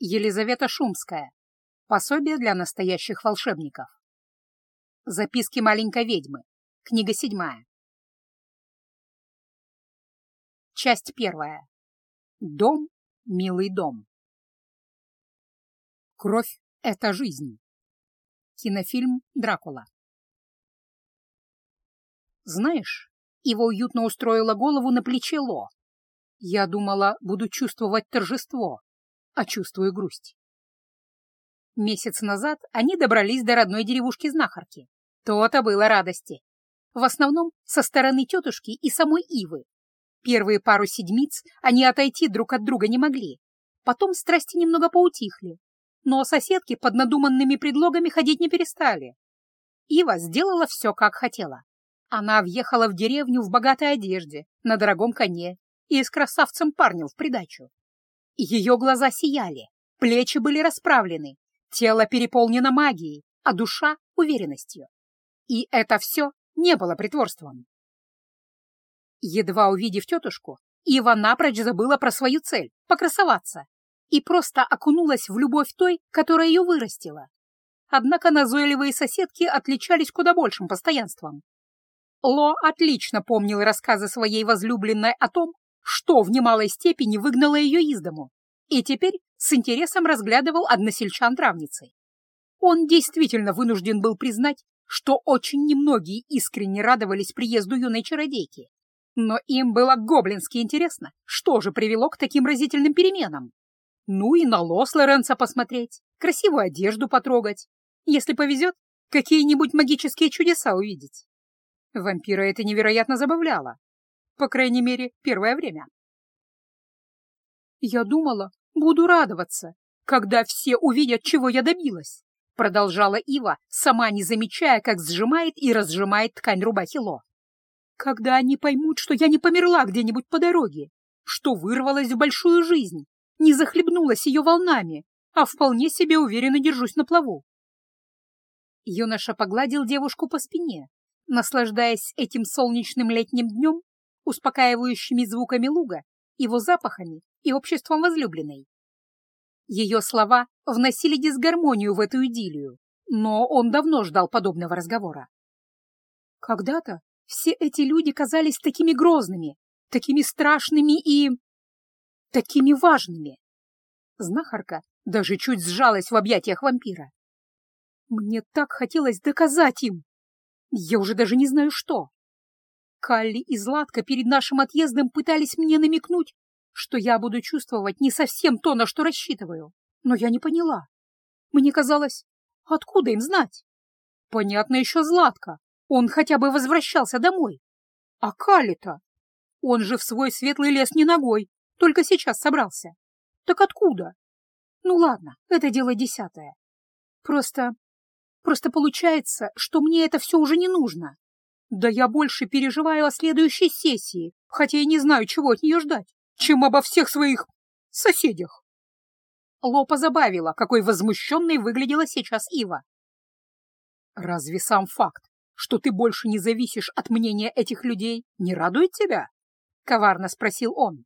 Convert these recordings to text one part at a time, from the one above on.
Елизавета Шумская. Пособие для настоящих волшебников. Записки маленькой ведьмы. Книга седьмая. Часть первая. Дом, милый дом. Кровь — это жизнь. Кинофильм «Дракула». Знаешь, его уютно устроила голову на плече Ло. Я думала, буду чувствовать торжество, а чувствую грусть. Месяц назад они добрались до родной деревушки-знахарки. То-то было радости. В основном со стороны тетушки и самой Ивы. Первые пару седмиц они отойти друг от друга не могли. Потом страсти немного поутихли. Но соседки под надуманными предлогами ходить не перестали. Ива сделала все, как хотела. Она въехала в деревню в богатой одежде, на дорогом коне и с красавцем парнем в придачу. Ее глаза сияли, плечи были расправлены, тело переполнено магией, а душа — уверенностью. И это все не было притворством. Едва увидев тетушку, Ива напрочь забыла про свою цель — покрасоваться, и просто окунулась в любовь той, которая ее вырастила. Однако назойливые соседки отличались куда большим постоянством. Ло отлично помнил рассказы своей возлюбленной о том, что в немалой степени выгнало ее из дому, и теперь с интересом разглядывал односельчан травницы. Он действительно вынужден был признать, что очень немногие искренне радовались приезду юной чародейки. Но им было гоблински интересно, что же привело к таким разительным переменам. Ну и на лос Лоренца посмотреть, красивую одежду потрогать. Если повезет, какие-нибудь магические чудеса увидеть. Вампира это невероятно забавляло. По крайней мере, первое время. «Я думала, буду радоваться, когда все увидят, чего я добилась», продолжала Ива, сама не замечая, как сжимает и разжимает ткань рубахи Ло. «Когда они поймут, что я не померла где-нибудь по дороге, что вырвалась в большую жизнь, не захлебнулась ее волнами, а вполне себе уверенно держусь на плаву». Юноша погладил девушку по спине, наслаждаясь этим солнечным летним днем, успокаивающими звуками луга, его запахами и обществом возлюбленной. Ее слова вносили дисгармонию в эту идиллию, но он давно ждал подобного разговора. Когда-то все эти люди казались такими грозными, такими страшными и... такими важными. Знахарка даже чуть сжалась в объятиях вампира. Мне так хотелось доказать им, я уже даже не знаю что. Калли и Златка перед нашим отъездом пытались мне намекнуть, что я буду чувствовать не совсем то, на что рассчитываю. Но я не поняла. Мне казалось, откуда им знать? Понятно еще Златка. Он хотя бы возвращался домой. А Калли-то? Он же в свой светлый лес не ногой, только сейчас собрался. Так откуда? Ну ладно, это дело десятое. Просто Просто получается, что мне это все уже не нужно. Да я больше переживаю о следующей сессии, хотя и не знаю, чего от нее ждать, чем обо всех своих соседях. Ло позабавила, какой возмущенной выглядела сейчас Ива. «Разве сам факт, что ты больше не зависишь от мнения этих людей, не радует тебя?» — коварно спросил он.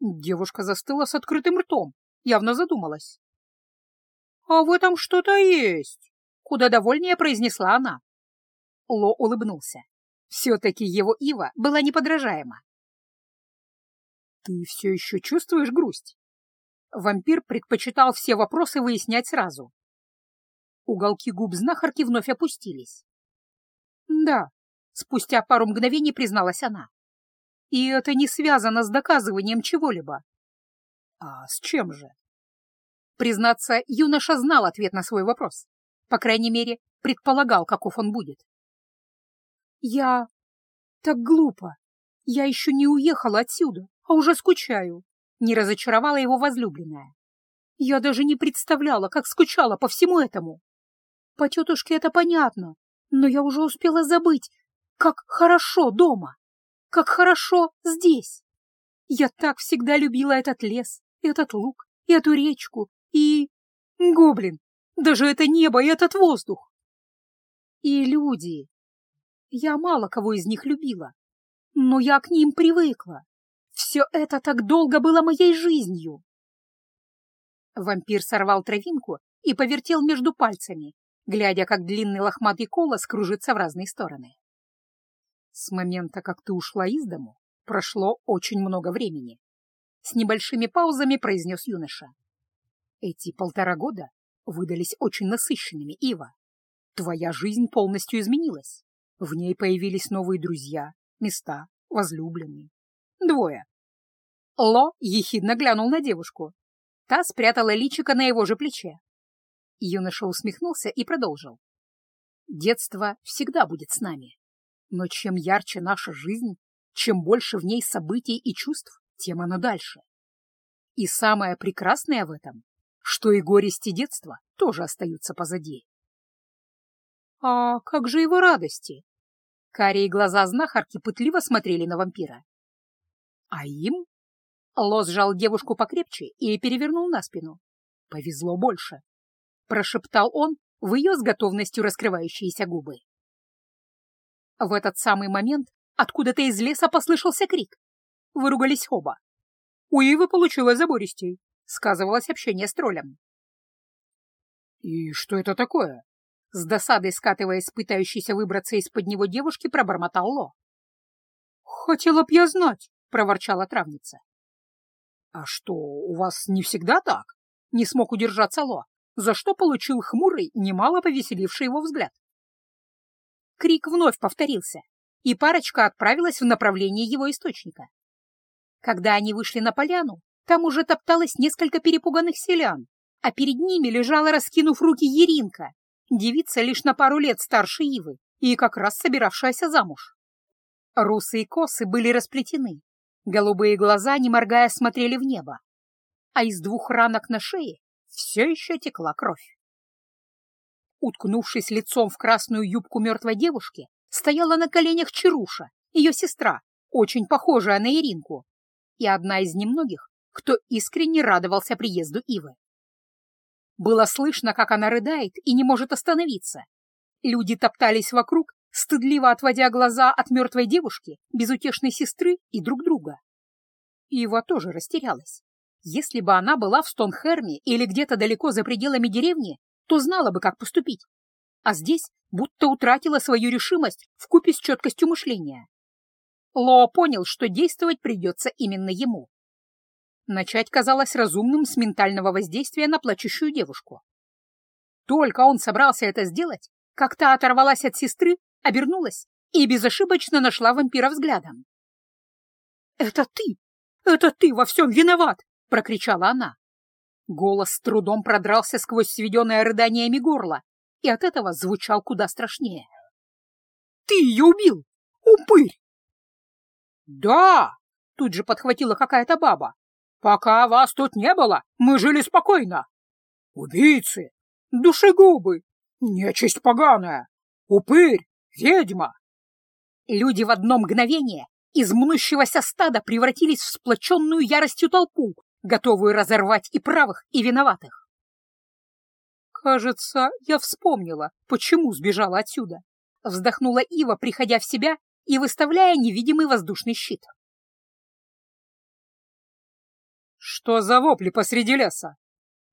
Девушка застыла с открытым ртом, явно задумалась. «А в этом что-то есть», куда довольнее произнесла она. Ло улыбнулся. Все-таки его Ива была неподражаема. «Ты все еще чувствуешь грусть?» Вампир предпочитал все вопросы выяснять сразу. Уголки губ знахарки вновь опустились. «Да», — спустя пару мгновений призналась она. «И это не связано с доказыванием чего-либо». «А с чем же?» Признаться, юноша знал ответ на свой вопрос. По крайней мере, предполагал, каков он будет. «Я... так глупо. Я еще не уехала отсюда, а уже скучаю», — не разочаровала его возлюбленная. «Я даже не представляла, как скучала по всему этому. По тетушке это понятно, но я уже успела забыть, как хорошо дома, как хорошо здесь. Я так всегда любила этот лес, этот луг, эту речку и... Гоблин, даже это небо и этот воздух. И люди. Я мало кого из них любила, но я к ним привыкла. Все это так долго было моей жизнью. Вампир сорвал травинку и повертел между пальцами, глядя, как длинный лохматый колос кружится в разные стороны. С момента, как ты ушла из дому, прошло очень много времени. С небольшими паузами произнес юноша. Эти полтора года выдались очень насыщенными, Ива. Твоя жизнь полностью изменилась. В ней появились новые друзья, места, возлюбленные. Двое. Ло ехидно глянул на девушку. Та спрятала личико на его же плече. Юноша усмехнулся и продолжил. Детство всегда будет с нами. Но чем ярче наша жизнь, чем больше в ней событий и чувств, тем она дальше. И самое прекрасное в этом, что и горести детства тоже остаются позади. А как же его радости? Карие глаза знахарки пытливо смотрели на вампира. А им? Лос сжал девушку покрепче и перевернул на спину. Повезло больше. Прошептал он в ее с готовностью раскрывающиеся губы. В этот самый момент откуда-то из леса послышался крик. Выругались оба. У Ивы получилось забористей. Сказывалось общение с троллем. «И что это такое?» С досадой скатываясь, пытающейся выбраться из-под него девушки, пробормотал Ло. «Хотела б я знать», — проворчала травница. «А что, у вас не всегда так?» — не смог удержаться Ло, за что получил хмурый, немало повеселивший его взгляд. Крик вновь повторился, и парочка отправилась в направлении его источника. Когда они вышли на поляну, там уже топталось несколько перепуганных селян, а перед ними лежала, раскинув руки, Еринка, девица лишь на пару лет старше Ивы и как раз собиравшаяся замуж. Русые косы были расплетены, голубые глаза, не моргая, смотрели в небо, а из двух ранок на шее все еще текла кровь. Уткнувшись лицом в красную юбку мертвой девушки, стояла на коленях Чаруша, ее сестра, очень похожая на Иринку, и одна из немногих, кто искренне радовался приезду Ивы. Было слышно, как она рыдает и не может остановиться. Люди топтались вокруг, стыдливо отводя глаза от мертвой девушки, безутешной сестры и друг друга. Ива тоже растерялась. Если бы она была в Стонхерме или где-то далеко за пределами деревни, то знала бы, как поступить. А здесь будто утратила свою решимость в купе с четкостью мышления. Ло понял, что действовать придется именно ему. Начать казалось разумным с ментального воздействия на плачущую девушку. Только он собрался это сделать, как та оторвалась от сестры, обернулась и безошибочно нашла вампира взглядом. «Это ты! Это ты во всем виноват!» — прокричала она. Голос с трудом продрался сквозь сведенное рыданиями горло, и от этого звучал куда страшнее. «Ты ее убил! Упырь!» «Да!» — тут же подхватила какая-то баба. «Пока вас тут не было, мы жили спокойно. Убийцы, душегубы, нечисть поганая, упырь, ведьма!» Люди в одно мгновение из мнущегося стада превратились в сплоченную яростью толпу, готовую разорвать и правых, и виноватых. «Кажется, я вспомнила, почему сбежала отсюда», — вздохнула Ива, приходя в себя и выставляя невидимый воздушный щит. «Что за вопли посреди леса?»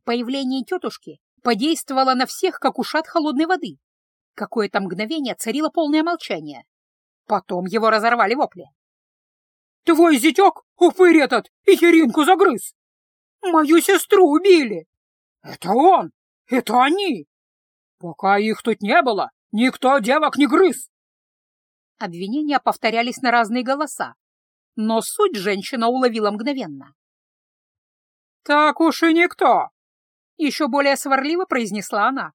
Появление тетушки подействовало на всех, как ушат холодной воды. Какое-то мгновение царило полное молчание. Потом его разорвали вопли. «Твой зятек, упырь этот, и Еринку загрыз! Мою сестру убили! Это он! Это они! Пока их тут не было, никто девок не грыз!» Обвинения повторялись на разные голоса, но суть женщина уловила мгновенно. «Так уж и никто!» — еще более сварливо произнесла она.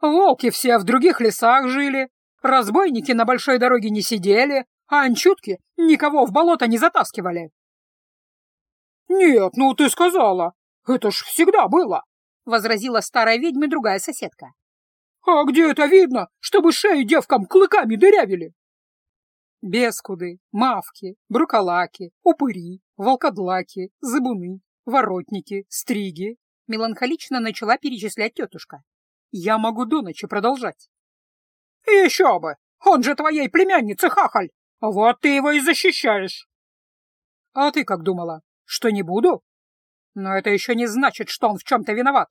«Волки все в других лесах жили, разбойники на большой дороге не сидели, а анчутки никого в болото не затаскивали». «Нет, ну ты сказала, это ж всегда было!» — возразила старая ведьма другая соседка. «А где это видно, чтобы шею девкам клыками дырявили?» Бескуды, мавки, брукалаки, упыри, волкодлаки, зыбуны, воротники, стриги. Меланхолично начала перечислять тетушка. Я могу до ночи продолжать. Еще бы! Он же твоей племянницы хахаль! Вот ты его и защищаешь. А ты как думала, что не буду? Но это еще не значит, что он в чем-то виноват.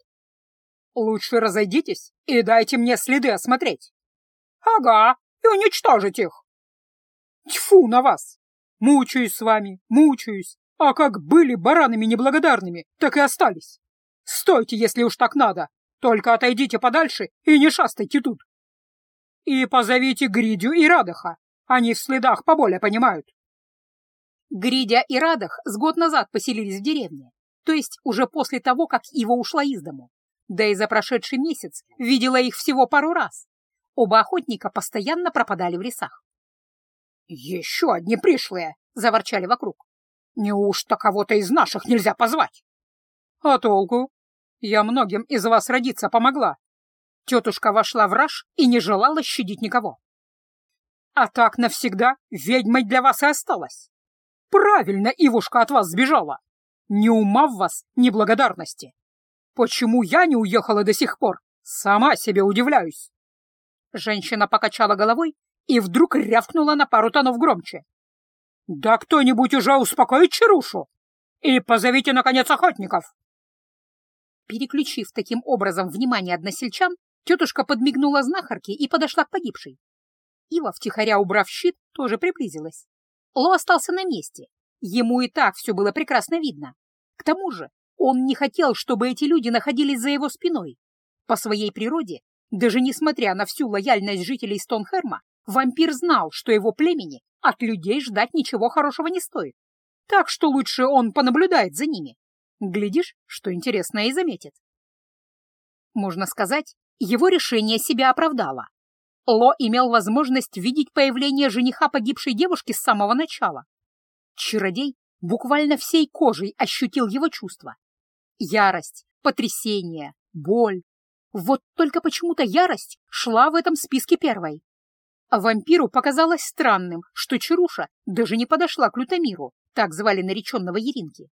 Лучше разойдитесь и дайте мне следы осмотреть. Ага, и уничтожить их. Тьфу на вас! Мучаюсь с вами, мучаюсь, а как были баранами неблагодарными, так и остались. Стойте, если уж так надо, только отойдите подальше и не шастайте тут. И позовите Гридю и Радоха, они в следах поболее понимают. Гридя и Радох с год назад поселились в деревне, то есть уже после того, как Ива ушла из дому. Да и за прошедший месяц видела их всего пару раз. Оба охотника постоянно пропадали в лесах. «Еще одни пришлые!» — заворчали вокруг. «Неужто кого-то из наших нельзя позвать?» «А толку? Я многим из вас родиться помогла». Тетушка вошла в раж и не желала щадить никого. «А так навсегда ведьмой для вас и осталась. Правильно Ивушка от вас сбежала. Ни ума в вас, ни благодарности. Почему я не уехала до сих пор? Сама себе удивляюсь». Женщина покачала головой и вдруг рявкнула на пару тонов громче. «Да кто-нибудь уже успокоит Чарушу! И позовите, наконец, охотников!» Переключив таким образом внимание односельчан, тетушка подмигнула знахарке и подошла к погибшей. Ива, втихаря убрав щит, тоже приблизилась. Ло остался на месте. Ему и так все было прекрасно видно. К тому же он не хотел, чтобы эти люди находились за его спиной. По своей природе, даже несмотря на всю лояльность жителей Стонхерма, Вампир знал, что его племени от людей ждать ничего хорошего не стоит. Так что лучше он понаблюдает за ними. Глядишь, что интересное и заметит. Можно сказать, его решение себя оправдало. Ло имел возможность видеть появление жениха погибшей девушки с самого начала. Чародей буквально всей кожей ощутил его чувства. Ярость, потрясение, боль. Вот только почему-то ярость шла в этом списке первой. А вампиру показалось странным, что Чаруша даже не подошла к Лютомиру, так звали нареченного Еринки.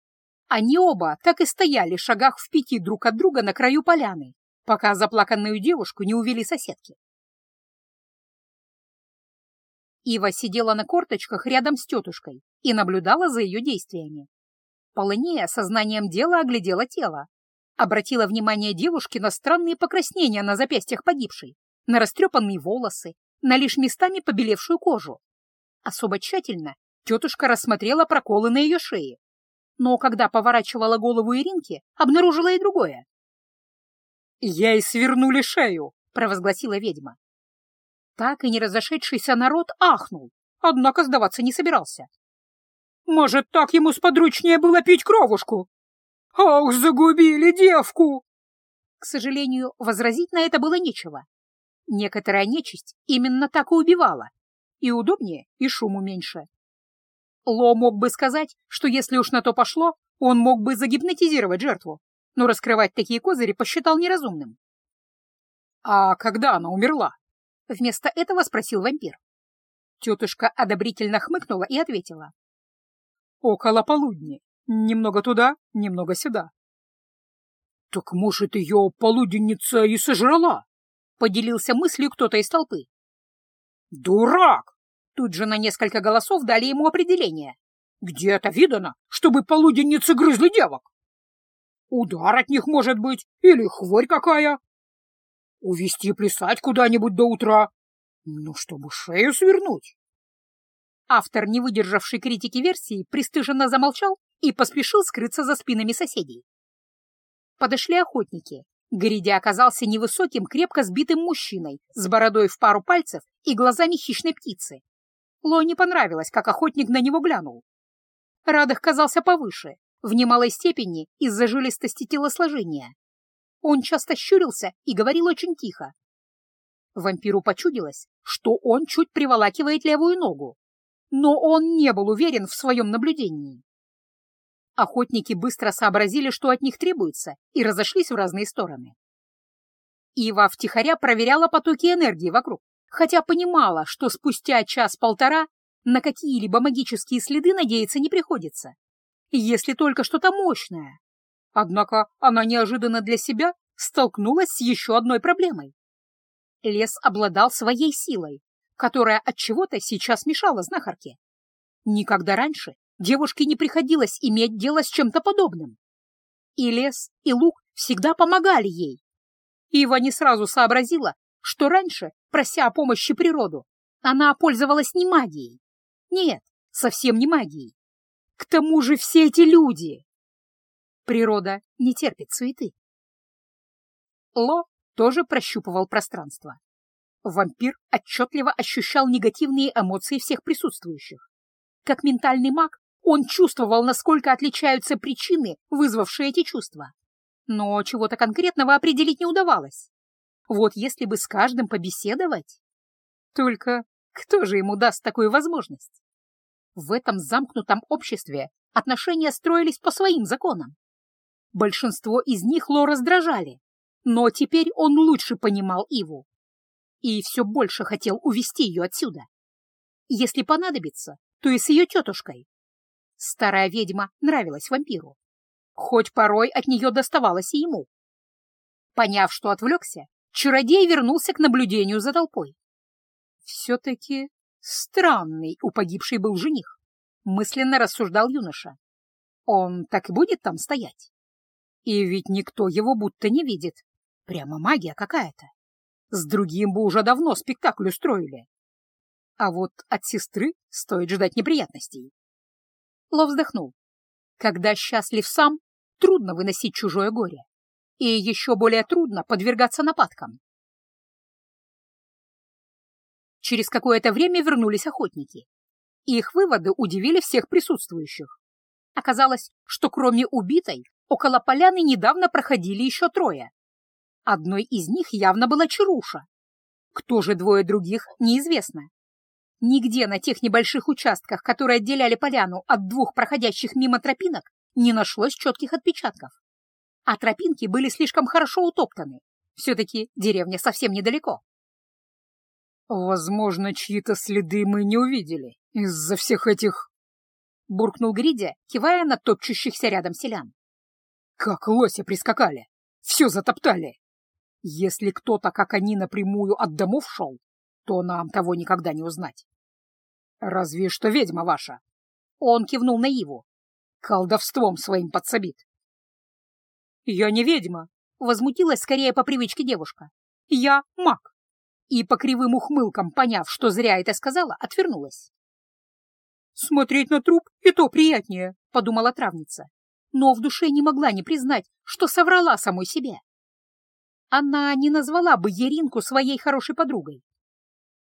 Они оба так и стояли шагах в пяти друг от друга на краю поляны, пока заплаканную девушку не увели соседки. Ива сидела на корточках рядом с тетушкой и наблюдала за ее действиями. Полынея сознанием дела оглядела тело, обратила внимание девушки на странные покраснения на запястьях погибшей, на растрепанные волосы, на лишь местами побелевшую кожу. Особо тщательно тетушка рассмотрела проколы на ее шее. Но когда поворачивала голову Иринки, обнаружила и другое. «Ей свернули шею!» — провозгласила ведьма. Так и не разошедшийся народ ахнул, однако сдаваться не собирался. «Может, так ему сподручнее было пить кровушку?» «Ах, загубили девку!» К сожалению, возразить на это было нечего. Некоторая нечисть именно так и убивала. И удобнее, и шуму меньше. Ло мог бы сказать, что если уж на то пошло, он мог бы загипнотизировать жертву, но раскрывать такие козыри посчитал неразумным. «А когда она умерла?» — вместо этого спросил вампир. Тетушка одобрительно хмыкнула и ответила. «Около полудня. Немного туда, немного сюда». «Так, может, ее полуденница и сожрала?» — поделился мыслью кто-то из толпы. «Дурак!» — тут же на несколько голосов дали ему определение. «Где это видано, чтобы полуденницы грызли девок? Удар от них может быть, или хворь какая. Увести плясать куда-нибудь до утра, ну, чтобы шею свернуть». Автор, не выдержавший критики версии, пристыженно замолчал и поспешил скрыться за спинами соседей. Подошли охотники, Гриди оказался невысоким, крепко сбитым мужчиной с бородой в пару пальцев и глазами хищной птицы. Ло не понравилось, как охотник на него глянул. Радых казался повыше, в немалой степени из-за жилистости телосложения. Он часто щурился и говорил очень тихо. Вампиру почудилось, что он чуть приволакивает левую ногу, но он не был уверен в своем наблюдении. Охотники быстро сообразили, что от них требуется, и разошлись в разные стороны. Ива втихаря проверяла потоки энергии вокруг, хотя понимала, что спустя час-полтора на какие-либо магические следы надеяться не приходится, если только что-то мощное. Однако она неожиданно для себя столкнулась с еще одной проблемой. Лес обладал своей силой, которая от чего-то сейчас мешала знахарке. Никогда раньше Девушке не приходилось иметь дело с чем-то подобным. И лес, и луг всегда помогали ей. Ива не сразу сообразила, что раньше, прося о помощи природу, она пользовалась не магией. Нет, совсем не магией. К тому же все эти люди. Природа не терпит суеты. Ло тоже прощупывал пространство. Вампир отчетливо ощущал негативные эмоции всех присутствующих. Как ментальный маг, он чувствовал, насколько отличаются причины, вызвавшие эти чувства. Но чего-то конкретного определить не удавалось. Вот если бы с каждым побеседовать... Только кто же ему даст такую возможность? В этом замкнутом обществе отношения строились по своим законам. Большинство из них Ло раздражали, но теперь он лучше понимал Иву и все больше хотел увести ее отсюда. Если понадобится, то и с ее тетушкой. Старая ведьма нравилась вампиру, хоть порой от нее доставалось и ему. Поняв, что отвлекся, чародей вернулся к наблюдению за толпой. Все-таки странный у погибшей был жених, мысленно рассуждал юноша. Он так и будет там стоять? И ведь никто его будто не видит. Прямо магия какая-то. С другим бы уже давно спектакль устроили. А вот от сестры стоит ждать неприятностей. Ло вздохнул. Когда счастлив сам, трудно выносить чужое горе. И еще более трудно подвергаться нападкам. Через какое-то время вернулись охотники. Их выводы удивили всех присутствующих. Оказалось, что кроме убитой, около поляны недавно проходили еще трое. Одной из них явно была Чаруша. Кто же двое других, неизвестно. Нигде на тех небольших участках, которые отделяли поляну от двух проходящих мимо тропинок, не нашлось четких отпечатков. А тропинки были слишком хорошо утоптаны. Все-таки деревня совсем недалеко. «Возможно, чьи-то следы мы не увидели из-за всех этих...» — буркнул Гридя, кивая на топчущихся рядом селян. «Как лоси прискакали! Все затоптали! Если кто-то, как они, напрямую от домов шел, то нам того никогда не узнать. Разве что ведьма ваша. Он кивнул на Иву. Колдовством своим подсобит. Я не ведьма, возмутилась скорее по привычке девушка. Я маг. И по кривым ухмылкам, поняв, что зря это сказала, отвернулась. «Смотреть на труп и то приятнее», — подумала травница, но в душе не могла не признать, что соврала самой себе. Она не назвала бы Еринку своей хорошей подругой.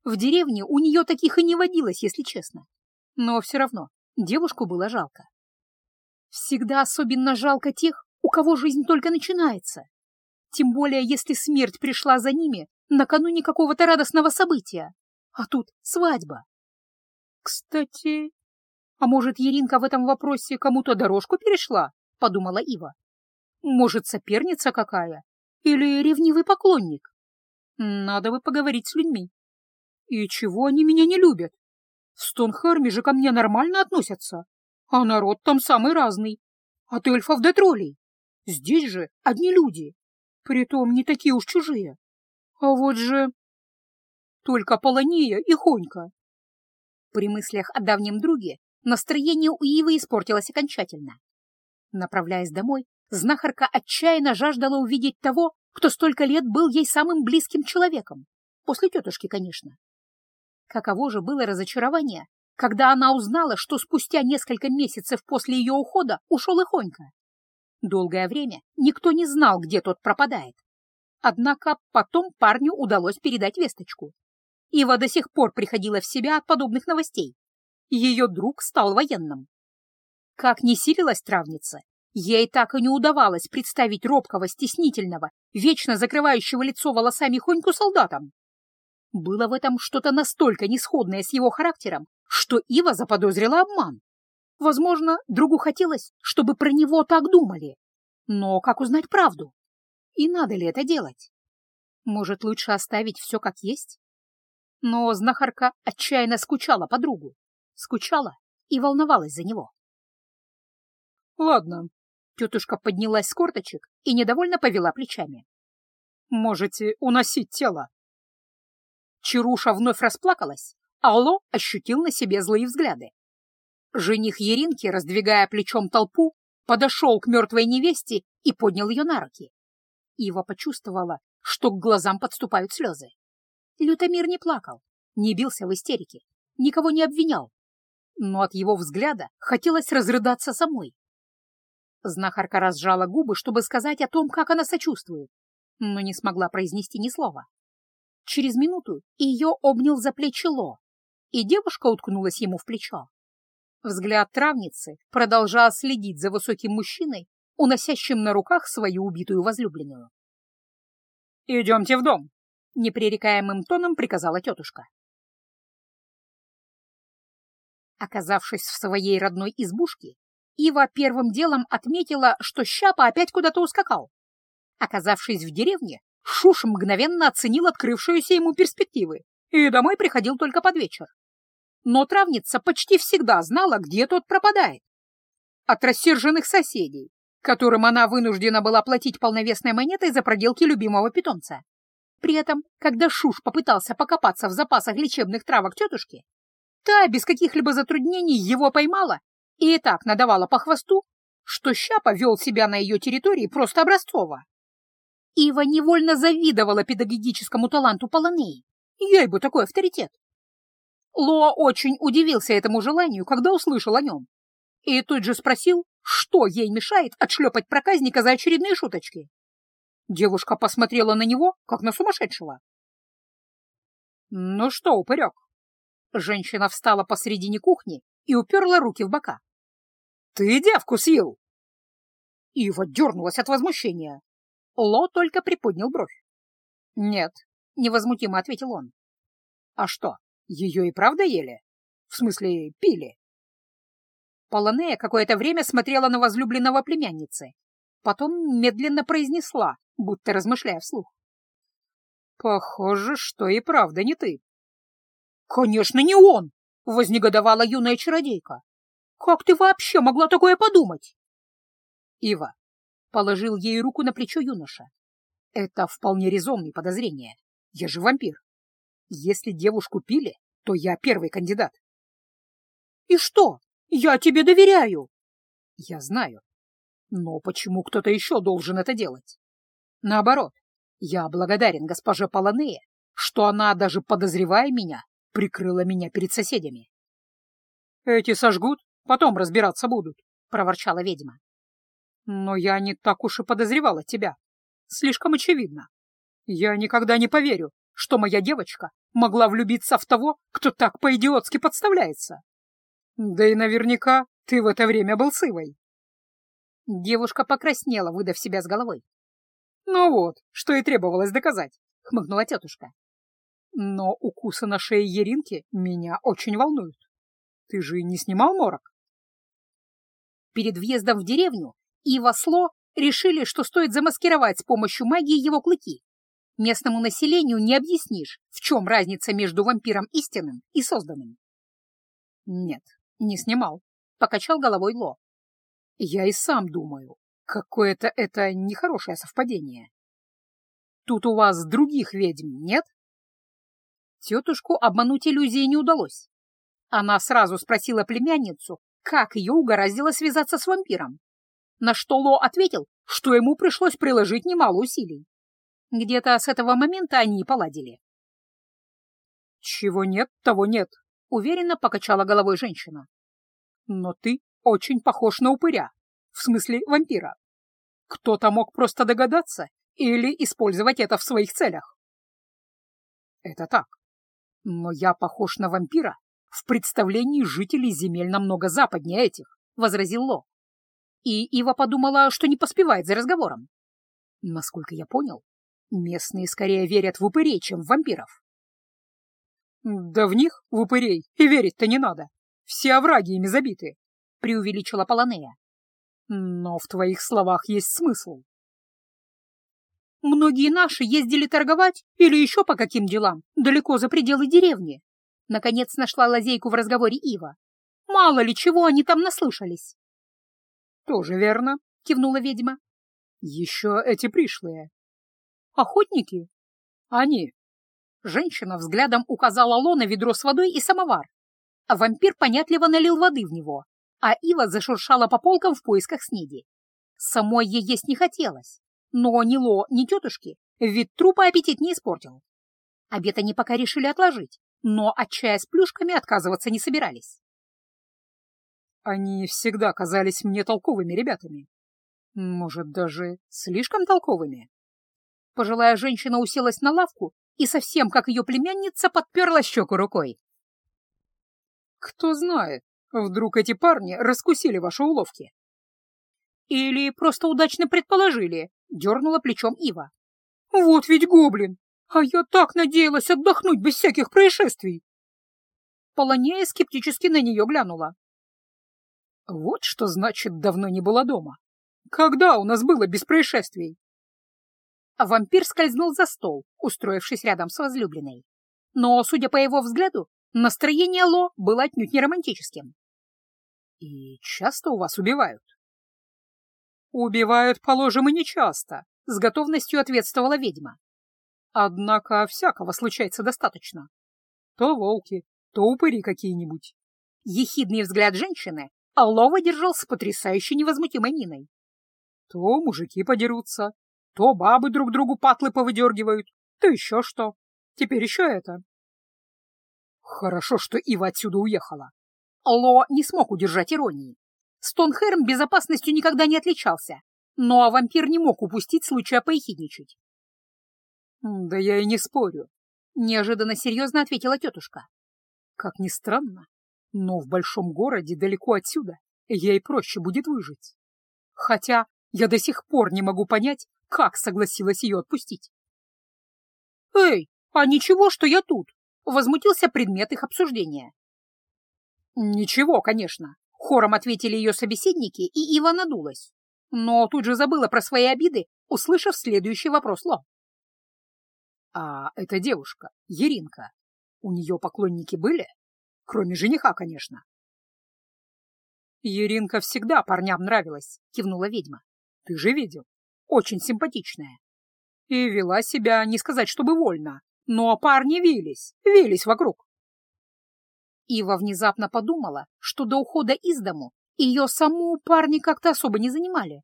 В деревне у нее таких и не водилось, если честно. Но все равно девушку было жалко. Всегда особенно жалко тех, у кого жизнь только начинается. Тем более, если смерть пришла за ними накануне какого-то радостного события. А тут свадьба. Кстати, а может, Еринка в этом вопросе кому-то дорожку перешла? Подумала Ива. Может, соперница какая? Или ревнивый поклонник? Надо бы поговорить с людьми. И чего они меня не любят? В Стонхарме же ко мне нормально относятся, а народ там самый разный. От эльфов до троллей. Здесь же одни люди, притом не такие уж чужие. А вот же... Только Полония и Хонька. При мыслях о давнем друге настроение у Ивы испортилось окончательно. Направляясь домой, знахарка отчаянно жаждала увидеть того, кто столько лет был ей самым близким человеком. После тетушки, конечно. Каково же было разочарование, когда она узнала, что спустя несколько месяцев после ее ухода ушел и Хонька. Долгое время никто не знал, где тот пропадает. Однако потом парню удалось передать весточку. Ива до сих пор приходила в себя от подобных новостей. Ее друг стал военным. Как не силилась травница, ей так и не удавалось представить робкого, стеснительного, вечно закрывающего лицо волосами Хоньку солдатом. Было в этом что-то настолько несходное с его характером, что Ива заподозрила обман. Возможно, другу хотелось, чтобы про него так думали. Но как узнать правду? И надо ли это делать? Может, лучше оставить все как есть? Но знахарка отчаянно скучала по другу. Скучала и волновалась за него. «Ладно», — тетушка поднялась с корточек и недовольно повела плечами. «Можете уносить тело». Чаруша вновь расплакалась, а Ло ощутил на себе злые взгляды. Жених Еринки, раздвигая плечом толпу, подошел к мертвой невесте и поднял ее на руки. Ива почувствовала, что к глазам подступают слезы. Лютомир не плакал, не бился в истерике, никого не обвинял, но от его взгляда хотелось разрыдаться самой. Знахарка разжала губы, чтобы сказать о том, как она сочувствует, но не смогла произнести ни слова. Через минуту ее обнял за плечи Ло, и девушка уткнулась ему в плечо. Взгляд травницы продолжал следить за высоким мужчиной, уносящим на руках свою убитую возлюбленную. «Идемте в дом», — непререкаемым тоном приказала тетушка. Оказавшись в своей родной избушке, Ива первым делом отметила, что Щапа опять куда-то ускакал. Оказавшись в деревне, Шуш мгновенно оценил открывшуюся ему перспективы и домой приходил только под вечер. Но травница почти всегда знала, где тот пропадает. От рассерженных соседей, которым она вынуждена была платить полновесной монетой за проделки любимого питомца. При этом, когда Шуш попытался покопаться в запасах лечебных травок тетушки, та без каких-либо затруднений его поймала и так надавала по хвосту, что Щапа вел себя на ее территории просто образцово. Ива невольно завидовала педагогическому таланту Полонеи. Ей бы такой авторитет. Лоа очень удивился этому желанию, когда услышал о нем. И тут же спросил, что ей мешает отшлепать проказника за очередные шуточки. Девушка посмотрела на него, как на сумасшедшего. «Ну что, упырек?» Женщина встала посредине кухни и уперла руки в бока. «Ты девку съел!» Ива дернулась от возмущения. Ло только приподнял бровь. «Нет», — невозмутимо ответил он. «А что, ее и правда ели? В смысле, пили?» Полонея какое-то время смотрела на возлюбленного племянницы, потом медленно произнесла, будто размышляя вслух. «Похоже, что и правда не ты». «Конечно, не он!» — вознегодовала юная чародейка. «Как ты вообще могла такое подумать?» «Ива, Положил ей руку на плечо юноша. Это вполне резонные подозрения. Я же вампир. Если девушку пили, то я первый кандидат. И что? Я тебе доверяю. Я знаю. Но почему кто-то еще должен это делать? Наоборот, я благодарен госпоже Полонее, что она, даже подозревая меня, прикрыла меня перед соседями. Эти сожгут, потом разбираться будут, — проворчала ведьма. Но я не так уж и подозревала тебя. Слишком очевидно. Я никогда не поверю, что моя девочка могла влюбиться в того, кто так по-идиотски подставляется. Да и наверняка ты в это время был сывой. Девушка покраснела, выдав себя с головой. Ну вот, что и требовалось доказать, хмыкнула тетушка. Но укусы на шее Еринки меня очень волнуют. Ты же не снимал морок? Перед въездом в деревню и Васло решили, что стоит замаскировать с помощью магии его клыки. Местному населению не объяснишь, в чем разница между вампиром истинным и созданным. Нет, не снимал, — покачал головой Ло. Я и сам думаю, какое-то это нехорошее совпадение. Тут у вас других ведьм нет? Тетушку обмануть иллюзии не удалось. Она сразу спросила племянницу, как ее угораздило связаться с вампиром на что Ло ответил, что ему пришлось приложить немало усилий. Где-то с этого момента они поладили. «Чего нет, того нет», — уверенно покачала головой женщина. «Но ты очень похож на упыря, в смысле вампира. Кто-то мог просто догадаться или использовать это в своих целях». «Это так. Но я похож на вампира в представлении жителей земель намного западнее этих», — возразил Ло и Ива подумала, что не поспевает за разговором. Насколько я понял, местные скорее верят в упырей, чем в вампиров. «Да в них, в упырей, и верить-то не надо. Все овраги ими забиты», — преувеличила Полонея. «Но в твоих словах есть смысл». «Многие наши ездили торговать или еще по каким делам, далеко за пределы деревни», — наконец нашла лазейку в разговоре Ива. «Мало ли чего они там наслышались». «Тоже верно», — кивнула ведьма. «Еще эти пришлые». «Охотники?» «Они». Женщина взглядом указала Ло на ведро с водой и самовар, а вампир понятливо налил воды в него, а Ива зашуршала по полкам в поисках снеди. Самой ей есть не хотелось, но ни Ло, ни тетушки вид трупа аппетит не испортил. Обед они пока решили отложить, но от с плюшками отказываться не собирались. Они всегда казались мне толковыми ребятами. Может, даже слишком толковыми. Пожилая женщина уселась на лавку и совсем, как ее племянница, подперла щеку рукой. Кто знает, вдруг эти парни раскусили ваши уловки. Или просто удачно предположили, дернула плечом Ива. Вот ведь гоблин! А я так надеялась отдохнуть без всяких происшествий. Полонея скептически на нее глянула. Вот что значит давно не была дома. Когда у нас было без происшествий? А вампир скользнул за стол, устроившись рядом с возлюбленной. Но, судя по его взгляду, настроение Ло было отнюдь не романтическим. «И часто у вас убивают?» «Убивают, положим, и нечасто», — с готовностью ответствовала ведьма. «Однако всякого случается достаточно. То волки, то упыри какие-нибудь». Ехидный взгляд женщины Алло выдержал с потрясающе невозмутимой миной. То мужики подерутся, то бабы друг другу патлы повыдергивают, то еще что. Теперь еще это. Хорошо, что Ива отсюда уехала. Ло не смог удержать иронии. Стонхерм безопасностью никогда не отличался, но вампир не мог упустить случая поехидничать. «Да я и не спорю», — неожиданно серьезно ответила тетушка. «Как ни странно, но в большом городе далеко отсюда ей проще будет выжить. Хотя я до сих пор не могу понять, как согласилась ее отпустить. «Эй, а ничего, что я тут?» — возмутился предмет их обсуждения. «Ничего, конечно», — хором ответили ее собеседники, и Ива надулась. Но тут же забыла про свои обиды, услышав следующий вопрос Ло. «А эта девушка, Еринка, у нее поклонники были?» Кроме жениха, конечно. «Еринка всегда парням нравилась», — кивнула ведьма. «Ты же видел. Очень симпатичная. И вела себя, не сказать, чтобы вольно, но парни вились, вились вокруг». Ива внезапно подумала, что до ухода из дому ее саму парни как-то особо не занимали.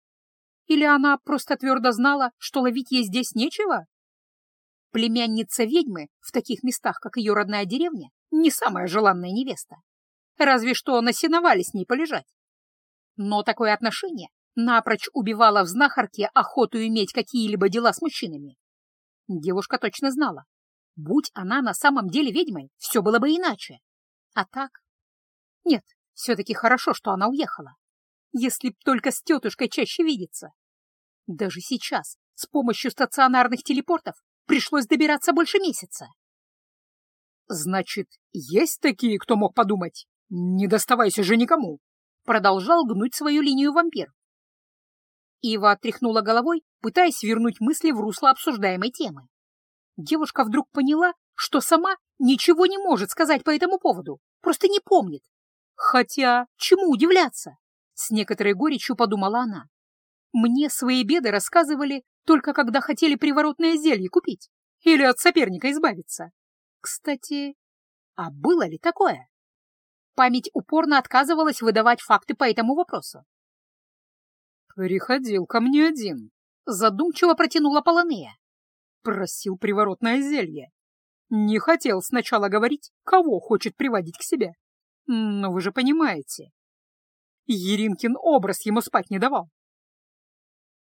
Или она просто твердо знала, что ловить ей здесь нечего? Племянница ведьмы в таких местах, как ее родная деревня, не самая желанная невеста. Разве что на сеновале с ней полежать. Но такое отношение напрочь убивало в знахарке охоту иметь какие-либо дела с мужчинами. Девушка точно знала. Будь она на самом деле ведьмой, все было бы иначе. А так? Нет, все-таки хорошо, что она уехала. Если б только с тетушкой чаще видеться. Даже сейчас, с помощью стационарных телепортов, пришлось добираться больше месяца. «Значит, есть такие, кто мог подумать? Не доставайся же никому!» Продолжал гнуть свою линию вампир. Ива отряхнула головой, пытаясь вернуть мысли в русло обсуждаемой темы. Девушка вдруг поняла, что сама ничего не может сказать по этому поводу, просто не помнит. Хотя, чему удивляться? С некоторой горечью подумала она. Мне свои беды рассказывали только когда хотели приворотное зелье купить или от соперника избавиться. Кстати, а было ли такое? Память упорно отказывалась выдавать факты по этому вопросу. «Приходил ко мне один», — задумчиво протянула Полонея. Просил приворотное зелье. Не хотел сначала говорить, кого хочет приводить к себе. Но вы же понимаете. Еринкин образ ему спать не давал.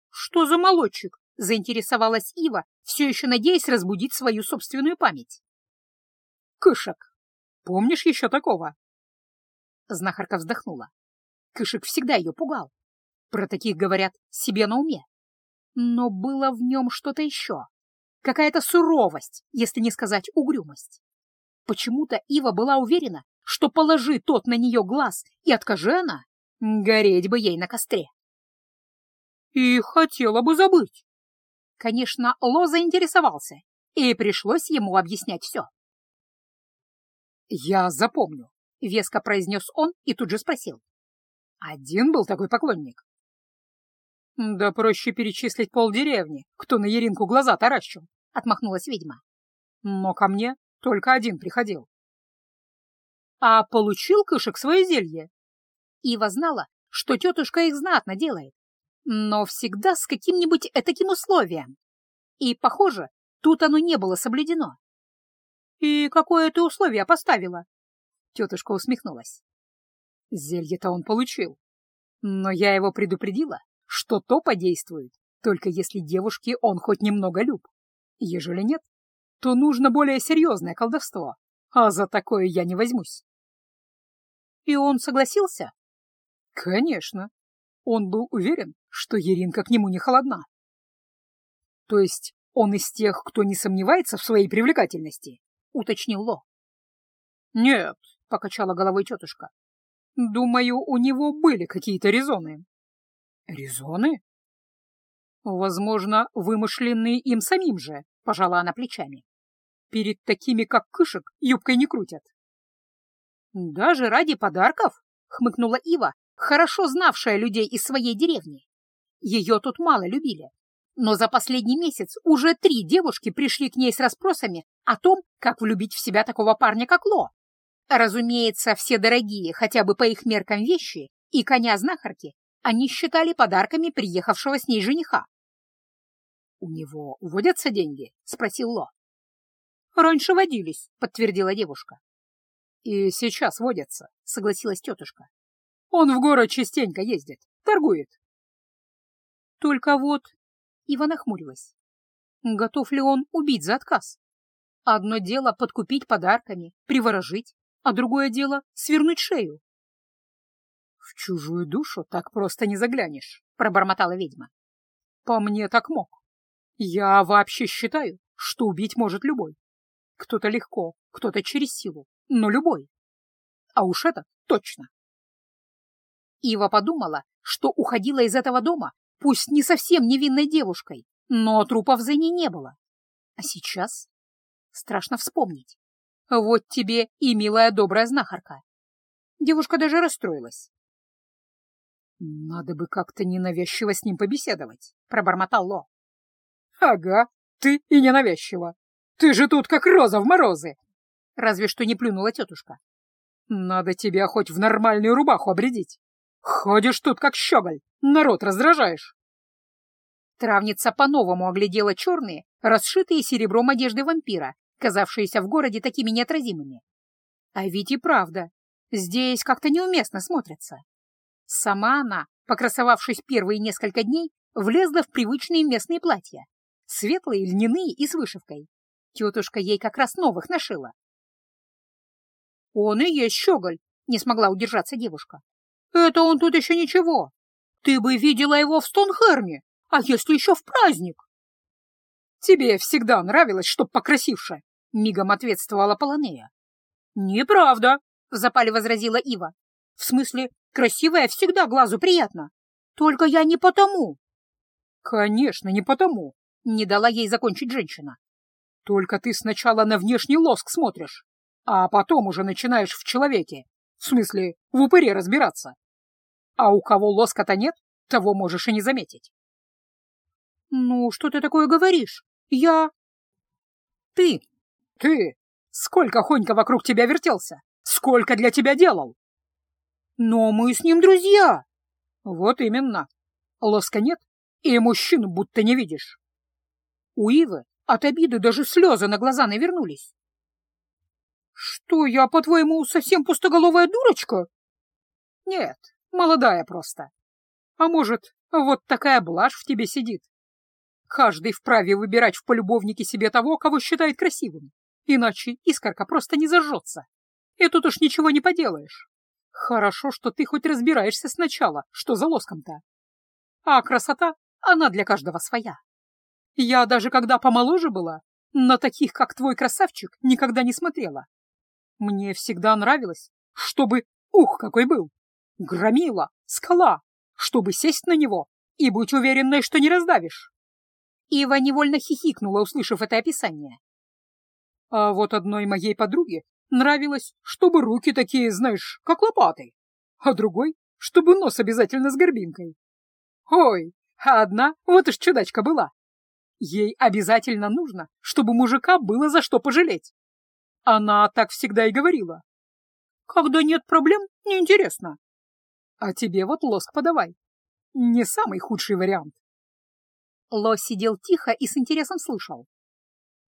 «Что за молодчик?» — заинтересовалась Ива, все еще надеясь разбудить свою собственную память. Кышек. Помнишь еще такого?» Знахарка вздохнула. Кышек всегда ее пугал. Про таких говорят себе на уме. Но было в нем что-то еще. Какая-то суровость, если не сказать угрюмость. Почему-то Ива была уверена, что положи тот на нее глаз и откажи она, гореть бы ей на костре. И хотела бы забыть. Конечно, Ло заинтересовался, и пришлось ему объяснять все. «Я запомню», — веско произнес он и тут же спросил. «Один был такой поклонник?» «Да проще перечислить полдеревни, кто на Еринку глаза таращил», — отмахнулась ведьма. «Но ко мне только один приходил». «А получил Кышек свое зелье?» Ива знала, что тетушка их знатно делает, но всегда с каким-нибудь этаким условием. И, похоже, тут оно не было соблюдено. «И какое ты условие поставила?» Тетушка усмехнулась. Зелье-то он получил. Но я его предупредила, что то подействует, только если девушке он хоть немного люб. Ежели нет, то нужно более серьезное колдовство, а за такое я не возьмусь. И он согласился? Конечно. Он был уверен, что Еринка к нему не холодна. То есть он из тех, кто не сомневается в своей привлекательности, уточнил Ло. Нет, покачала головой тетушка. Думаю, у него были какие-то резоны. Резоны? Возможно, вымышленные им самим же, пожала она плечами. Перед такими, как Кышек, юбкой не крутят. Даже ради подарков? Хмыкнула Ива, хорошо знавшая людей из своей деревни. Ее тут мало любили. Но за последний месяц уже три девушки пришли к ней с расспросами о том, как влюбить в себя такого парня, как Ло. Разумеется, все дорогие, хотя бы по их меркам вещи, и коня-знахарки они считали подарками приехавшего с ней жениха. «У него водятся деньги?» — спросил Ло. «Раньше водились», — подтвердила девушка. «И сейчас водятся», — согласилась тетушка. «Он в город частенько ездит, торгует». «Только вот...» — Ива нахмурилась. «Готов ли он убить за отказ? Одно дело подкупить подарками, приворожить, а другое дело — свернуть шею. — В чужую душу так просто не заглянешь, — пробормотала ведьма. — По мне так мог. Я вообще считаю, что убить может любой. Кто-то легко, кто-то через силу, но любой. А уж это точно. Ива подумала, что уходила из этого дома, пусть не совсем невинной девушкой, но трупов за ней не было. А сейчас страшно вспомнить. Вот тебе и милая добрая знахарка. Девушка даже расстроилась. «Надо бы как-то ненавязчиво с ним побеседовать», — пробормотал Ло. «Ага, ты и ненавязчиво. Ты же тут как роза в морозы!» Разве что не плюнула тетушка. «Надо тебя хоть в нормальную рубаху обредить. Ходишь тут как щеголь, народ раздражаешь». Травница по-новому оглядела черные, расшитые серебром одежды вампира казавшиеся в городе такими неотразимыми. А ведь и правда, здесь как-то неуместно смотрится. Сама она, покрасовавшись первые несколько дней, влезла в привычные местные платья. Светлые, льняные и с вышивкой. Тетушка ей как раз новых нашила. «Он и есть щеголь», — не смогла удержаться девушка. «Это он тут еще ничего. Ты бы видела его в Стонхерме, а если еще в праздник?» «Тебе всегда нравилось, чтоб покрасивше», — мигом ответствовала Полонея. «Неправда», — в запале возразила Ива. «В смысле, красивая всегда глазу приятно. Только я не потому». «Конечно, не потому», — не дала ей закончить женщина. «Только ты сначала на внешний лоск смотришь, а потом уже начинаешь в человеке, в смысле, в упыре разбираться. А у кого лоска-то нет, того можешь и не заметить». «Ну, что ты такое говоришь? Я...» «Ты ты! Сколько Хонька вокруг тебя вертелся! Сколько для тебя делал! Но мы с ним друзья! Вот именно. Лоска нет, и мужчину будто не видишь. У Ивы от обиды даже слезы на глаза навернулись. Что, я, по-твоему, совсем пустоголовая дурочка? Нет, молодая просто. А может, вот такая блажь в тебе сидит. Каждый вправе выбирать в полюбовнике себе того, кого считает красивым иначе искорка просто не зажжется. И тут уж ничего не поделаешь. Хорошо, что ты хоть разбираешься сначала, что за лоском-то. А красота, она для каждого своя. Я даже когда помоложе была, на таких, как твой красавчик, никогда не смотрела. Мне всегда нравилось, чтобы, ух, какой был, громила, скала, чтобы сесть на него и быть уверенной, что не раздавишь. Ива невольно хихикнула, услышав это описание. А вот одной моей подруге нравилось, чтобы руки такие, знаешь, как лопаты, а другой, чтобы нос обязательно с горбинкой. Ой, а одна вот уж чудачка была. Ей обязательно нужно, чтобы мужика было за что пожалеть. Она так всегда и говорила. Когда нет проблем, неинтересно. А тебе вот лоск подавай. Не самый худший вариант. Ло сидел тихо и с интересом слышал.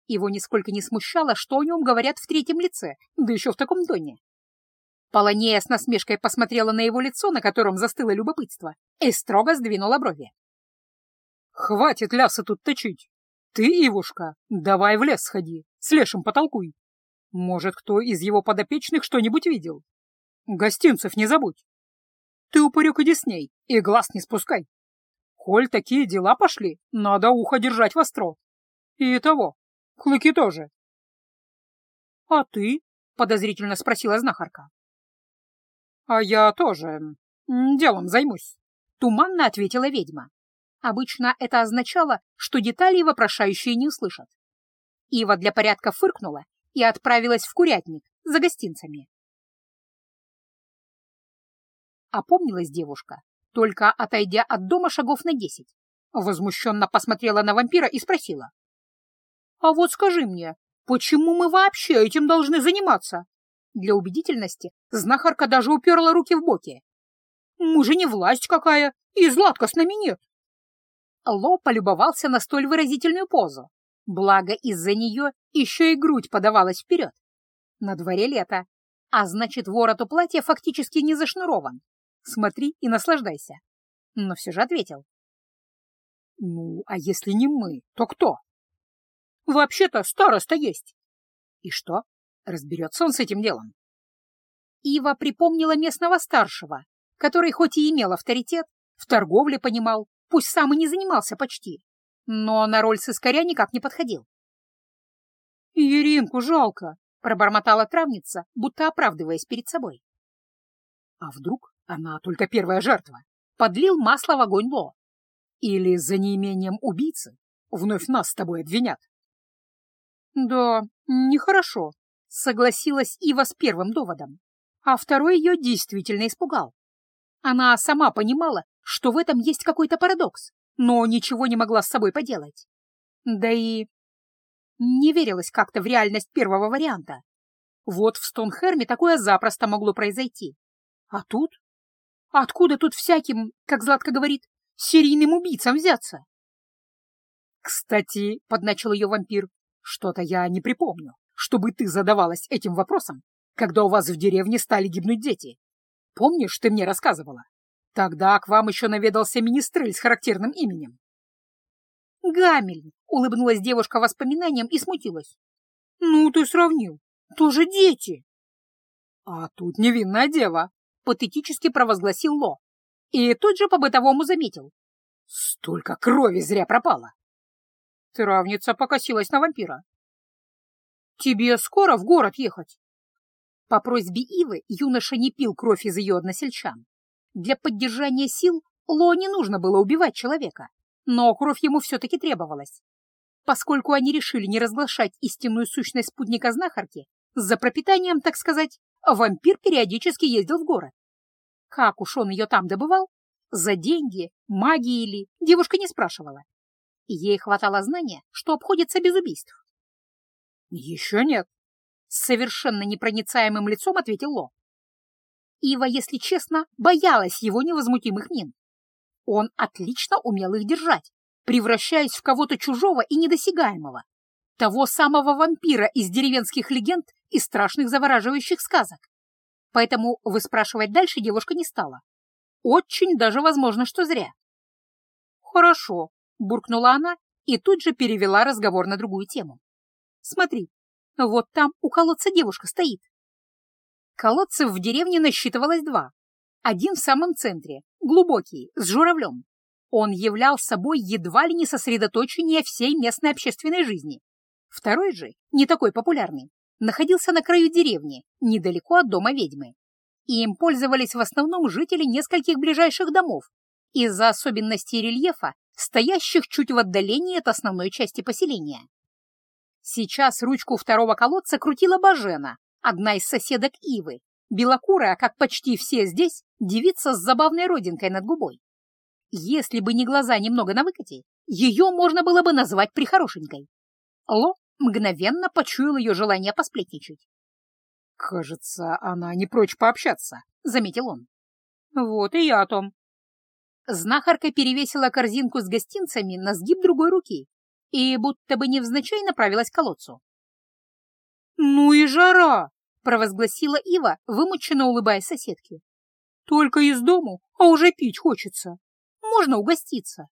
Его нисколько не смущало, что о нем говорят в третьем лице, да еще в таком тоне. Полонея с насмешкой посмотрела на его лицо, на котором застыло любопытство, и строго сдвинула брови. «Хватит ляса тут точить. Ты, Ивушка, давай в лес сходи, с лешим потолкуй. Может, кто из его подопечных что-нибудь видел? Гостинцев не забудь. Ты, упырек, иди с ней и глаз не спускай. Коль такие дела пошли, надо ухо держать востро. И того, клыки тоже. — А ты? — подозрительно спросила знахарка. — А я тоже делом займусь, — туманно ответила ведьма. Обычно это означало, что детали вопрошающие не услышат. Ива для порядка фыркнула и отправилась в курятник за гостинцами. Опомнилась девушка, только отойдя от дома шагов на десять. Возмущенно посмотрела на вампира и спросила. «А вот скажи мне, почему мы вообще этим должны заниматься?» Для убедительности знахарка даже уперла руки в боки. «Мы же не власть какая, и златка с нами нет!» Ло полюбовался на столь выразительную позу. Благо, из-за нее еще и грудь подавалась вперед. На дворе лето, а значит, ворот у платья фактически не зашнурован. Смотри и наслаждайся. Но все же ответил. Ну, а если не мы, то кто? Вообще-то староста есть. И что? Разберется он с этим делом? Ива припомнила местного старшего, который хоть и имел авторитет, в торговле понимал, пусть сам и не занимался почти, но на роль сыскаря никак не подходил. «Иринку жалко», — пробормотала травница, будто оправдываясь перед собой. «А вдруг она только первая жертва. Подлил масло в огонь Ло. Или за неимением убийцы вновь нас с тобой обвинят. Да, нехорошо, согласилась Ива с первым доводом. А второй ее действительно испугал. Она сама понимала, что в этом есть какой-то парадокс, но ничего не могла с собой поделать. Да и не верилась как-то в реальность первого варианта. Вот в Стонхерме такое запросто могло произойти. А тут Откуда тут всяким, как Златка говорит, серийным убийцам взяться? Кстати, — подначил ее вампир, — что-то я не припомню, чтобы ты задавалась этим вопросом, когда у вас в деревне стали гибнуть дети. Помнишь, ты мне рассказывала? Тогда к вам еще наведался министрель с характерным именем. Гамель, — улыбнулась девушка воспоминанием и смутилась. Ну, ты сравнил, тоже дети. А тут невинная дева, — патетически провозгласил Ло. И тут же по-бытовому заметил. Столько крови зря пропало. Травница покосилась на вампира. «Тебе скоро в город ехать?» По просьбе Ивы юноша не пил кровь из ее односельчан. Для поддержания сил Ло не нужно было убивать человека, но кровь ему все-таки требовалась. Поскольку они решили не разглашать истинную сущность спутника знахарки, за пропитанием, так сказать, вампир периодически ездил в город. Как уж он ее там добывал? За деньги, магией или? Девушка не спрашивала. Ей хватало знания, что обходится без убийств. «Еще нет», — совершенно непроницаемым лицом ответил Ло. Ива, если честно, боялась его невозмутимых мин. Он отлично умел их держать, превращаясь в кого-то чужого и недосягаемого. Того самого вампира из деревенских легенд и страшных завораживающих сказок. Поэтому выспрашивать дальше девушка не стала. Очень даже возможно, что зря. «Хорошо», — буркнула она и тут же перевела разговор на другую тему. «Смотри, вот там у колодца девушка стоит». Колодцев в деревне насчитывалось два. Один в самом центре, глубокий, с журавлем. Он являл собой едва ли не сосредоточение всей местной общественной жизни. Второй же, не такой популярный, находился на краю деревни, недалеко от дома ведьмы. И им пользовались в основном жители нескольких ближайших домов из-за особенностей рельефа, стоящих чуть в отдалении от основной части поселения. Сейчас ручку второго колодца крутила Бажена, одна из соседок Ивы, белокурая, как почти все здесь, девица с забавной родинкой над губой. Если бы не глаза немного на выкате, ее можно было бы назвать прихорошенькой. Ло мгновенно почуял ее желание посплетничать. «Кажется, она не прочь пообщаться», — заметил он. Вот и я о том. Знахарка перевесила корзинку с гостинцами на сгиб другой руки и будто бы невзначай направилась к колодцу. «Ну и жара!» — провозгласила Ива, вымученно улыбаясь соседке. «Только из дому, а уже пить хочется. Можно угоститься».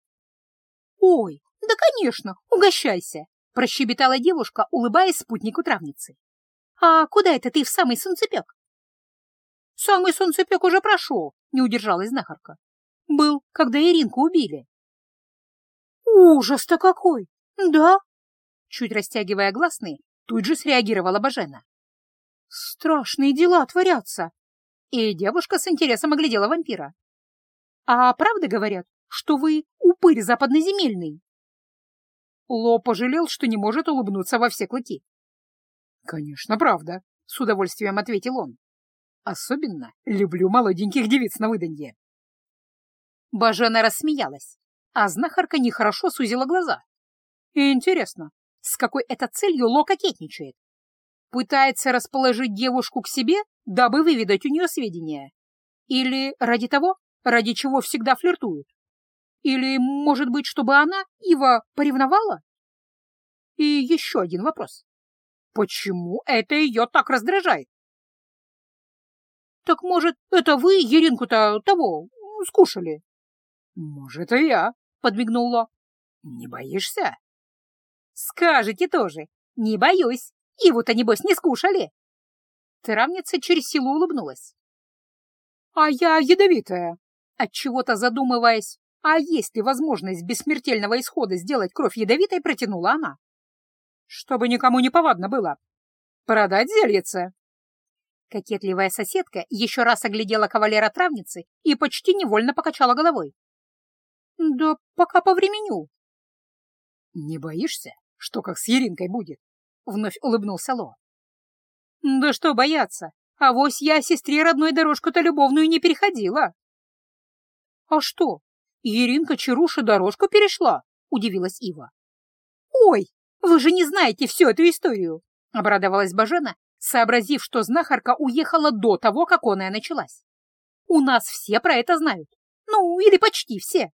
«Ой, да, конечно, угощайся!» — прощебетала девушка, улыбаясь спутнику травницы. «А куда это ты в самый солнцепек?» «Самый солнцепек уже прошел», — не удержалась знахарка. «Был, когда Иринку убили». «Ужас-то какой! Да?» Чуть растягивая гласные, тут же среагировала Бажена. «Страшные дела творятся!» И девушка с интересом оглядела вампира. «А правда говорят, что вы упырь западноземельный?» Ло пожалел, что не может улыбнуться во все клыки. «Конечно, правда», — с удовольствием ответил он. «Особенно люблю молоденьких девиц на выданье». Бажена рассмеялась, а знахарка нехорошо сузила глаза. «Интересно, с какой это целью Ло кокетничает? Пытается расположить девушку к себе, дабы выведать у нее сведения? Или ради того, ради чего всегда флиртуют? Или, может быть, чтобы она, Ива, поревновала? И еще один вопрос. Почему это ее так раздражает? Так, может, это вы Еринку-то того скушали? Может, и я, подмигнул Ло. Не боишься? Скажете тоже. Не боюсь. Иву-то, небось, не скушали. Травница через силу улыбнулась. А я ядовитая. Отчего-то задумываясь, а есть ли возможность без смертельного исхода сделать кровь ядовитой, протянула она. Чтобы никому не повадно было. Продать зельице. Кокетливая соседка еще раз оглядела кавалера травницы и почти невольно покачала головой. Да пока повременю. Не боишься, что как с Еринкой будет? Вновь улыбнулся Ло. Да что бояться, а вось я сестре родной дорожку-то любовную не переходила. А что, Еринка Чаруша дорожку перешла? Удивилась Ива. Ой, вы же не знаете всю эту историю, обрадовалась Бажена, сообразив, что знахарка уехала до того, как она началась. У нас все про это знают. Ну, или почти все.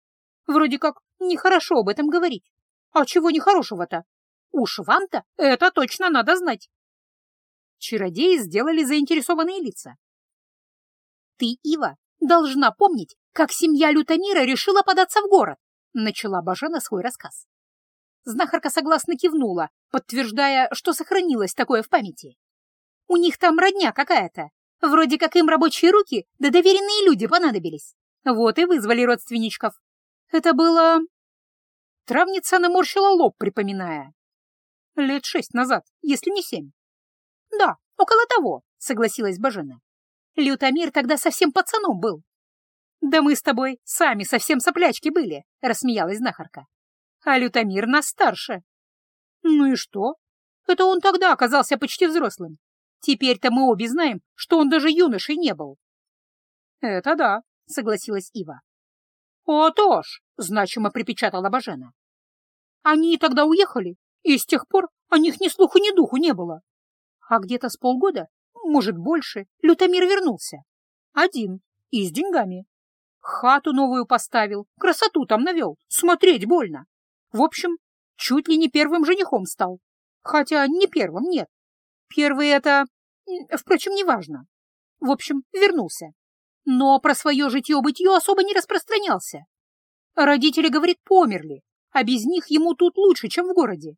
Вроде как нехорошо об этом говорить. А чего нехорошего-то? Уж вам-то это точно надо знать. Чародеи сделали заинтересованные лица. Ты, Ива, должна помнить, как семья Лютомира решила податься в город, начала Бажена свой рассказ. Знахарка согласно кивнула, подтверждая, что сохранилось такое в памяти. У них там родня какая-то. Вроде как им рабочие руки, да доверенные люди понадобились. Вот и вызвали родственничков. Это было... Травница наморщила лоб, припоминая. Лет шесть назад, если не семь. Да, около того, согласилась Бажена. Лютомир тогда совсем пацаном был. Да мы с тобой сами совсем соплячки были, рассмеялась знахарка. А Лютомир нас старше. Ну и что? Это он тогда оказался почти взрослым. Теперь-то мы обе знаем, что он даже юношей не был. Это да, согласилась Ива. О, то ж, значимо припечатала Бажена. Они тогда уехали, и с тех пор о них ни слуху, ни духу не было. А где-то с полгода, может, больше, Лютомир вернулся. Один и с деньгами. Хату новую поставил, красоту там навел, смотреть больно. В общем, чуть ли не первым женихом стал. Хотя не первым, нет. Первый это... Впрочем, неважно. В общем, вернулся. Но про свое житье-бытье особо не распространялся. Родители, говорит, померли, а без них ему тут лучше, чем в городе.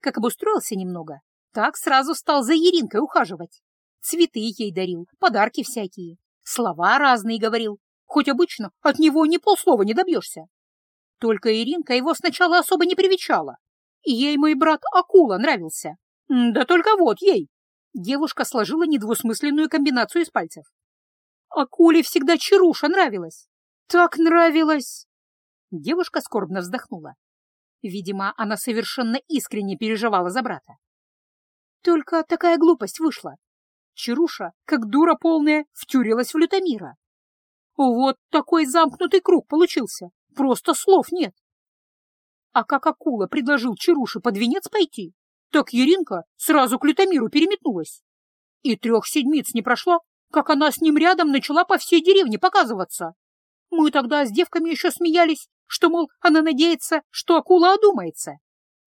Как обустроился немного, так сразу стал за Еринкой ухаживать. Цветы ей дарил, подарки всякие, слова разные говорил, хоть обычно от него ни полслова не добьешься. Только Иринка его сначала особо не привечала. Ей мой брат Акула нравился. Да только вот ей. Девушка сложила недвусмысленную комбинацию из пальцев. Акуле всегда Чаруша нравилась. Так нравилась. Девушка скорбно вздохнула. Видимо, она совершенно искренне переживала за брата. Только такая глупость вышла. Чаруша, как дура полная, втюрилась в Лютомира. Вот такой замкнутый круг получился. Просто слов нет. А как акула предложил Чаруше под венец пойти, так Еринка сразу к Лютомиру переметнулась. И трех седмиц не прошло, как она с ним рядом начала по всей деревне показываться. Мы тогда с девками еще смеялись, что, мол, она надеется, что акула одумается.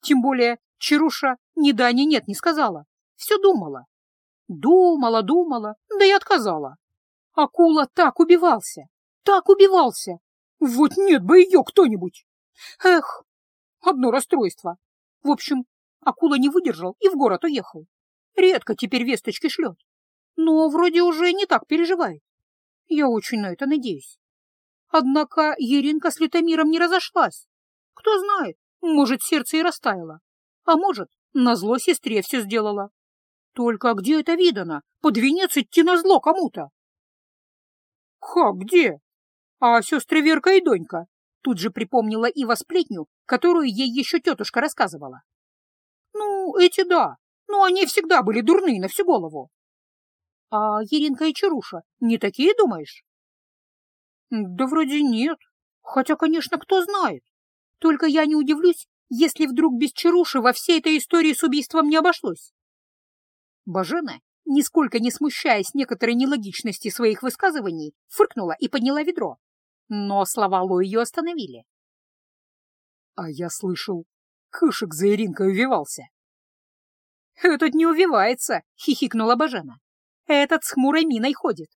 Тем более Чаруша ни да, ни нет не сказала. Все думала. Думала, думала, да и отказала. Акула так убивался, так убивался. Вот нет бы ее кто-нибудь. Эх, одно расстройство. В общем, акула не выдержал и в город уехал. Редко теперь весточки шлет. Но вроде уже не так переживает. Я очень на это надеюсь. Однако Еринка с Литомиром не разошлась. Кто знает, может, сердце и растаяло. А может, назло сестре все сделала. Только где это видано? Под венец идти назло кому-то. Как где? А сестры Верка и Донька? Тут же припомнила Ива сплетню, которую ей еще тетушка рассказывала. Ну, эти да, но они всегда были дурны на всю голову. А Еринка и Чаруша не такие, думаешь? Да вроде нет. Хотя, конечно, кто знает. Только я не удивлюсь, если вдруг без Чаруши во всей этой истории с убийством не обошлось. Бажена, нисколько не смущаясь некоторой нелогичности своих высказываний, фыркнула и подняла ведро. Но слова Ло ее остановили. — А я слышал, Кышек за Иринкой увивался. — Этот не увивается, — хихикнула Бажена. — Этот с хмурой миной ходит.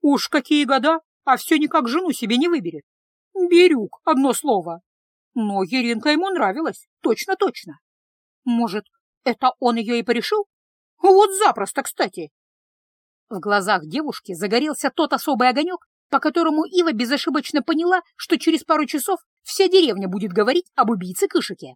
Уж какие года, а все никак жену себе не выберет. Берюк, одно слово. Но Еринка ему нравилась, точно-точно. Может, это он ее и порешил? Вот запросто, кстати. В глазах девушки загорелся тот особый огонек, по которому Ива безошибочно поняла, что через пару часов вся деревня будет говорить об убийце Кышике.